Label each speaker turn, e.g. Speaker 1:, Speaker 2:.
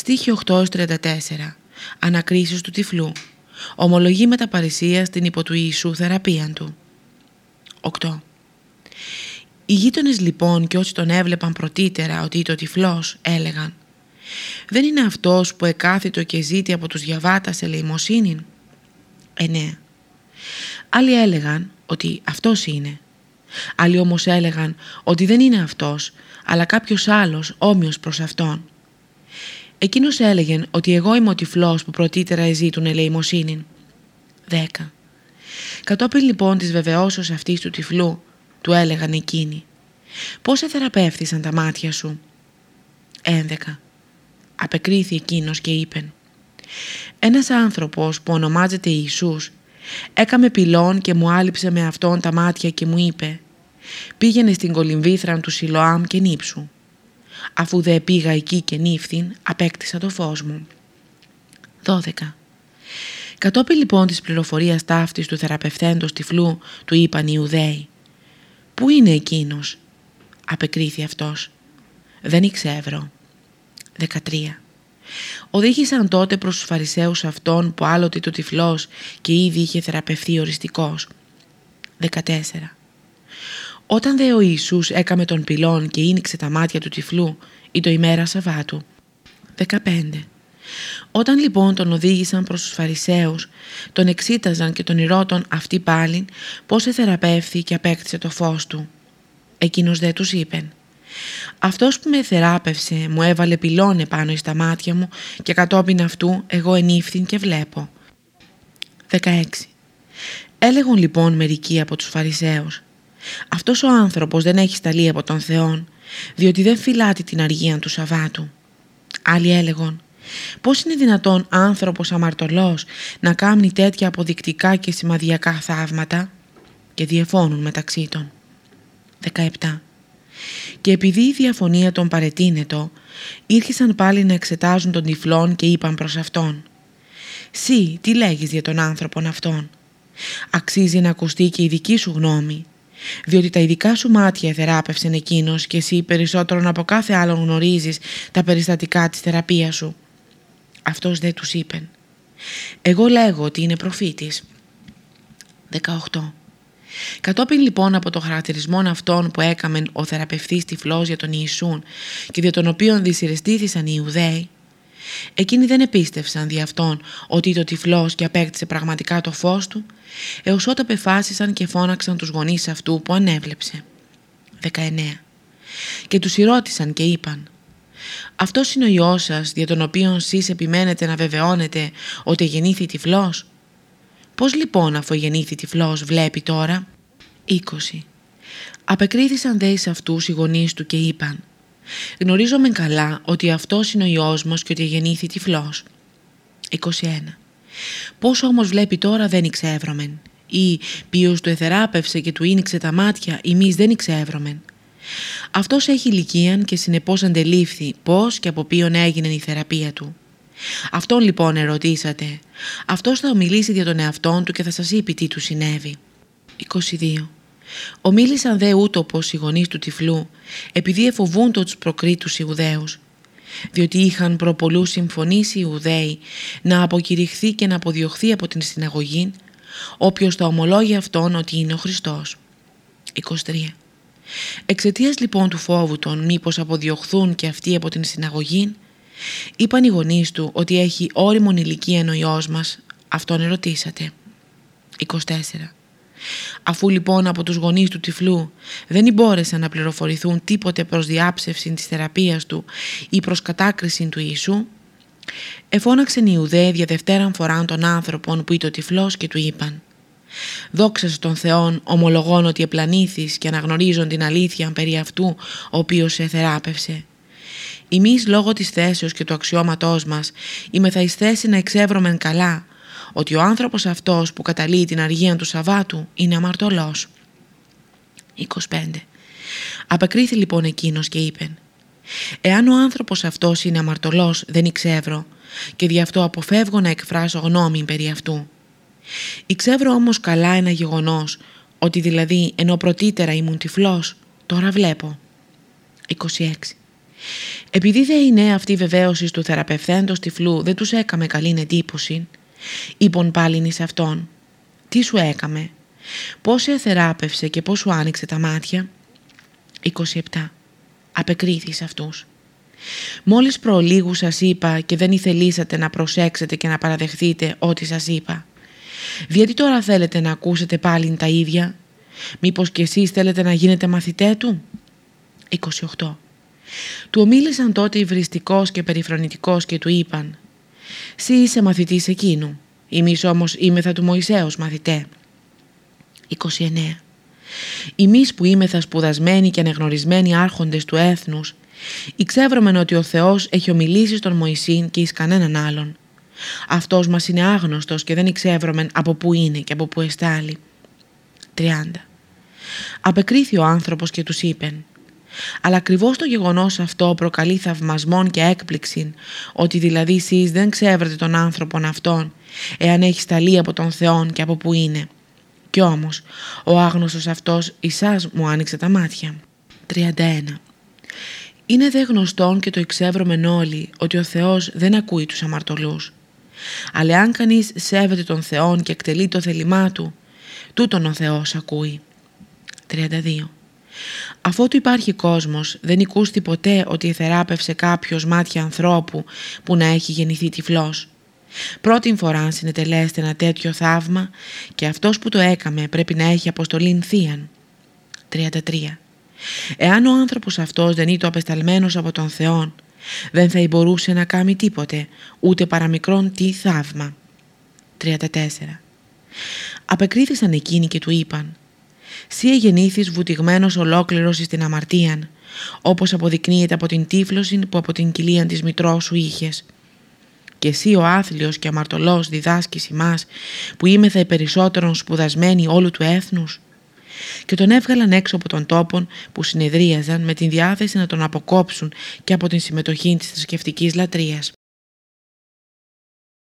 Speaker 1: Στίχη 8-34 Ανακρίσεις του τυφλού. Ομολογεί με τα παρησία στην υπό του Ιησού θεραπεία του. 8 Οι γείτονες λοιπόν και όσοι τον έβλεπαν πρωτήτερα ότι το τυφλός έλεγαν «Δεν είναι αυτός που εκάθιτο και ζήτη από τους διαβάτας ελεημοσύνη» 9 Άλλοι έλεγαν ότι αυτός είναι. Άλλοι όμως έλεγαν ότι δεν είναι αυτός, αλλά κάποιος άλλος όμοιος προς αυτόν. Εκείνος έλεγε ότι εγώ είμαι ο τυφλός που πρωτήτερα εζήτουν ελεημοσύνη. 10. Κατόπιν λοιπόν της βεβαιώσεως αυτής του τυφλού, του έλεγαν εκείνοι. Πώς εθεραπεύθησαν τα μάτια σου; 11. Απεκρίθη εκείνος και είπεν. Ένας άνθρωπος που ονομάζεται Ιησούς έκαμε πυλών και μου άλυψε με αυτόν τα μάτια και μου είπε «Πήγαινε στην κολυμβήθρα του Σιλοάμ και νύψου». Αφού δε πήγα εκεί και νύφθην, απέκτησα το φως μου. 12. Κατόπιν λοιπόν της πληροφορίας ταύτης του θεραπευθέντος τυφλού, του είπαν οι Ιουδαίοι «Πού είναι εκείνος» απεκρίθη αυτός «Δεν ήξευρω». 13. Οδήγησαν τότε προς τους Φαρισαίους αυτόν που άλλοτε το τυφλός και ήδη είχε θεραπευθεί οριστικός. 14. Όταν δε ο Ιησούς έκαμε τον πυλών και ίνιξε τα μάτια του τυφλού ή το ημέρα Σαββάτου. 15. Όταν λοιπόν τον οδήγησαν προς τους Φαρισαίους, τον εξήταζαν και τον ηρώτων αυτοί πάλι πώς εθεραπεύθη και απέκτησε το φως του. Εκείνος δε τους είπεν αυτός που με θεράπευσε μου έβαλε πυλώνε πάνω στα μάτια μου και κατόπιν αυτού εγώ ενήφθην και βλέπω. 16. Έλεγον λοιπόν μερικοί από τους Φαρισαίους «Αυτός ο άνθρωπος δεν έχει σταλεί από τον Θεόν, διότι δεν φυλάτει την αργία του Σαββάτου». Άλλοι έλεγον «Πώς είναι δυνατόν άνθρωπος αμαρτωλός να κάνει τέτοια αποδεικτικά και σημαδιακά θαύματα» και διεφώνουν μεταξύ των. 17. Και επειδή η διαφωνία των παρετείνετο, ήρχισαν πάλι να εξετάζουν τον τυφλόν και είπαν προς αυτόν «Συ, τι λέγεις για τον άνθρωπον αυτόν» Αξίζει να ακουστεί και η δική σου γνώμη, διότι τα ειδικά σου μάτια θεράπευσεν εκείνος και εσύ περισσότερον από κάθε άλλον γνωρίζεις τα περιστατικά της θεραπείας σου. Αυτός δεν τους είπεν. Εγώ λέγω ότι είναι προφήτης. 18. Κατόπιν λοιπόν από το χαρακτηρισμό αυτών που έκαμε ο θεραπευτής τυφλός για τον Ιησούν και για τον οποίον δυσυρεστήθησαν οι Ιουδαίοι, εκείνοι δεν επίστευσαν δι' αυτόν ότι το τυφλός και απέκτησε πραγματικά το φως του, έως όταν πεφάσισαν και φώναξαν τους γονείς αυτού που ανέβλεψε. 19. Και τους ρώτησαν και είπαν «Αυτός είναι ο Υιός σας, δια τον οποίον σεις επιμένετε να βεβαιώνετε ότι γεννήθη τυφλός» Πώς λοιπόν αφού γεννήθη τυφλός βλέπει τώρα; 20. Απεκρίθησαν δε εις αυτούς οι γονείς του και είπαν «Γνωρίζομαι καλά ότι αυτός είναι ο Υιός μας και ότι γεννήθη τυφλός». 21. Πώς όμως βλέπει τώρα δεν εξεύρωμεν ή ποιος του εθεράπευσε και του ίνιξε τα μάτια εμείς δεν εξεύρωμεν. Αυτός έχει ηλικία και συνεπώς αντελήφθη πώς και από ποιον έγινε η θεραπεία του. Αυτόν λοιπόν ερωτήσατε. Αυτός θα ομιλήσει για τον εαυτόν του και θα σας είπε τι του συνέβη. 22. Ομίλησαν δε ούτω πως οι γονείς του τυφλού, επειδή εφοβούν το τους προκρίτους Ιουδαίους, διότι είχαν προπολούς συμφωνήσει οι Ιουδαίοι να αποκηρυχθεί και να αποδιωχθεί από την συναγωγή, όποιος θα ομολόγει αυτόν ότι είναι ο Χριστός. 23. Εξαιτίας λοιπόν του φόβου των μήπως αποδιωχθούν και αυτοί από την συναγωγή, Είπαν οι γονείς του ότι έχει όριμον ηλικία ο ιός μας, αυτόν ερωτήσατε. 24. Αφού λοιπόν από τους γονείς του τυφλού δεν μπόρεσαν να πληροφορηθούν τίποτε προς διάψευση της θεραπείας του ή προς κατάκριση του Ιησού, εφώναξαν οι Ιουδαίοι για δευτέραν φοράν των άνθρωπων που ήταν ο τυφλός και του είπαν «Δόξα στον Θεόν ομολογών ότι επλανήθης και αναγνωρίζουν την αλήθεια περί αυτού ο οποίος σε θεράπευσε. Εμείς λόγω της θέσεως και του αξιώματός μας είμαι εις θέση να εξεύρωμεν καλά ότι ο άνθρωπος αυτός που καταλύει την αργία του Σαββάτου είναι αμαρτωλός. 25. Απεκρίθη λοιπόν εκείνος και είπε «Εάν ο άνθρωπος αυτός είναι αμαρτωλός δεν εξεύρω και δι' αυτό αποφεύγω να εκφράσω γνώμη περί αυτού. Εξεύρω όμως καλά ένα γεγονός ότι δηλαδή ενώ πρωτήτερα ήμουν τυφλός τώρα βλέπω». 26. Επειδή δε είναι αυτή η βεβαίωσης του θεραπευθέντος τυφλού δεν τους έκαμε καλή εντύπωση, είπον πάλιν σε αυτόν, τι σου έκαμε, πώς σε θεράπευσε και πώς σου άνοιξε τα μάτια. 27. Απεκρίθη σε αυτούς. Μόλις προλίγου σας είπα και δεν ηθελήσατε να προσέξετε και να παραδεχθείτε ό,τι σας είπα. Γιατί τώρα θέλετε να ακούσετε πάλι τα ίδια. Μήπως και εσείς θέλετε να γίνετε μαθητέ του. 28. Του ομίλησαν τότε υβριστικός και περιφρονητικός και του είπαν «Συ είσαι μαθητής εκείνου, εμείς όμως είμεθα του Μωυσέως μαθητέ». 29. Εμείς που είμεθα σπουδασμένοι και ανεγνωρισμένοι άρχοντες του έθνους, Ήξευρομεν ότι ο Θεός έχει ομιλήσει στον Μωυσήν και εις κανέναν άλλον. Αυτός μας είναι άγνωστος και δεν ήξευρομεν από πού είναι και από πού εστάλει. 30. Απεκρίθη ο άνθρωπος και τους είπεν αλλά ακριβώς το γεγονός αυτό προκαλεί θαυμασμόν και έκπληξη, ότι δηλαδή εσείς δεν ξέβρετε τον άνθρωπον αυτόν, εάν έχει σταλεί από τον Θεόν και από που είναι. Κι όμως, ο άγνωστος αυτός Ισάς μου άνοιξε τα μάτια. 31. Είναι δε γνωστόν και το εξεύρωμεν όλοι ότι ο Θεός δεν ακούει τους αμαρτωλούς. Αλλά αν κανείς σέβεται τον Θεόν και εκτελεί το θέλημά του, τούτον ο Θεός ακούει. 32. Αφότου υπάρχει κόσμος, δεν οικούστη ποτέ ότι θεράπευσε κάποιος μάτια ανθρώπου που να έχει γεννηθεί τυφλός. Πρώτη φορά συνετελέστε ένα τέτοιο θαύμα και αυτός που το έκαμε πρέπει να έχει αποστολήν θείαν. 33. Εάν ο άνθρωπος αυτός δεν ήταν απεσταλμένος από τον Θεό, δεν θα μπορούσε να κάνει τίποτε, ούτε παραμικρόν τι θαύμα. 34. Απεκρίθησαν εκείνοι και του είπαν «Σύ εγεννήθης βουτυγμένος ολόκληρος στην αμαρτίαν, όπως αποδεικνύεται από την τύφλωση που από την κοιλία της μητρός σου είχες. Και εσύ ο άθλιος και αμαρτωλός διδάσκεις ημάς, που είμεθα οι περισσότερον σπουδασμένοι όλου του έθνους» και τον έβγαλαν έξω από τον τόπο που συνεδρίαζαν με την διάθεση να τον αποκόψουν και από την συμμετοχή της θρησκευτικής λατρείας.